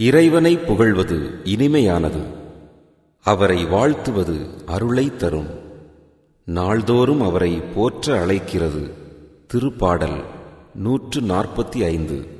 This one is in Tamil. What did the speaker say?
இறைவனை புகழ்வது இனிமையானது. அவரை வாழ்த்துவது அருளை தரும். நாள்தோறும் அவரை போற்ற அழைக்கிறது திருப்பாடல் நூற்று நாற்பத்தி ஐந்து